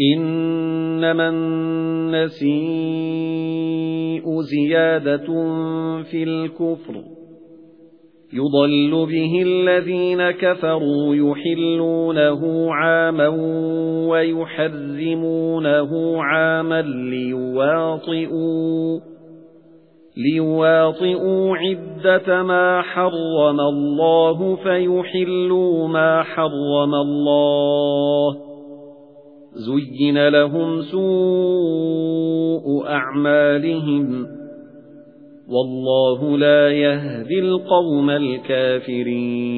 إِنَّمَا النَّسِيءُ زِيَادَةٌ فِي الْكُفْرِ. يُضَلُّ بِهِ الَّذِينَ كَفَرُوا يُحِلُّونَهُ عَامًا وَيُحَرِّمُونَهُ عَامًا لِيُوَاطِئُوا لِيُوَاطِئُوا عِدَّةَ مَا حَرَّمَ اللَّهُ فَيُحِلُّوا مَا حَرَّمَ اللَّهُ. زُيِّنَ لَهُمْ سُوءُ أَعْمَالِهِمْ وَاللَّهُ لَا يَهْدِي الْقَوْمَ الْكَافِرِينَ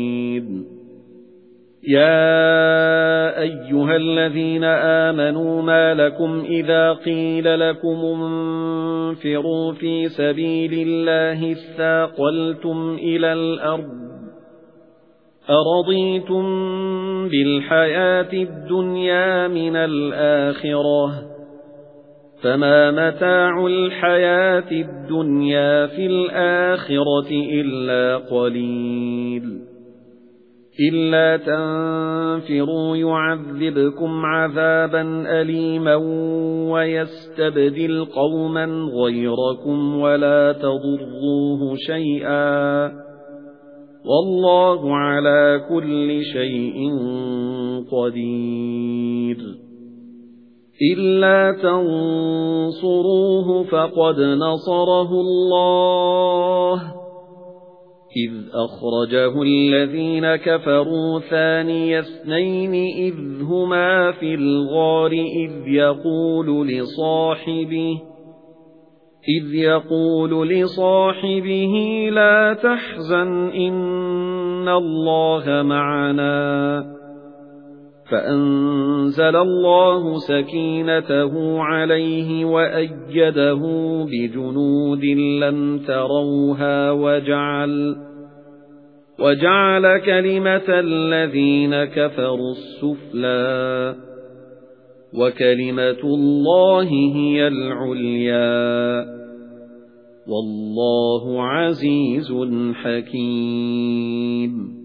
يَا أَيُّهَا الَّذِينَ آمَنُوا مَا لَكُمْ إِذَا قِيلَ لَكُمْ انفِرُوا فِي سَبِيلِ اللَّهِ اثَّاقَلْتُمْ إِلَى الْأَرْضِ أَرَضِيتُمْ بِالْحَيَاةِ الدُّنْيَا مِنَ الْآخِرَةِ فَمَا مَتَاعُ الْحَيَاةِ الدُّنْيَا فِي الْآخِرَةِ إِلَّا قَلِيلٌ إِلَّا تَنفِرُوا يُعَذِّبْكُمْ عَذَابًا أَلِيمًا وَيَسْتَبْدِلْ قَوْمًا غَيْرَكُمْ وَلَا تَضُرُّوهُ شَيْئًا وَاللَّهُ عَلَى كُلِّ شَيْءٍ قَدِيرٌ. إِلَّا تَنصُرُوهُ فَقَدْ نَصَرَهُ اللَّهُ. إِذْ أَخْرَجَهُ الَّذِينَ كَفَرُوا ثَانِيَ اثْنَيْنِ إِذْ هُمَا فِي الْغَارِ إِذْ يَقُولُ لِصَاحِبِهِ إِذْ يَقُولُ لِصَاحِبِهِ لَا تَحْزَنْ إِنَّ اللَّهَ مَعَنَا. فَأَنزَلَ اللَّهُ سَكِينَتَهُ عَلَيْهِ وَأَيَّدَهُ بِجُنُودٍ لَّمْ تَرَوْهَا وَجَعَلَ وَجَعَلَ كَلِمَةَ الَّذِينَ كَفَرُوا السُّفْلَى. وَكَلِمَةُ اللَّهِ هِيَ الْعُلْيَا. وَاللَّهُ عَزِيزٌ حَكِيمٌ.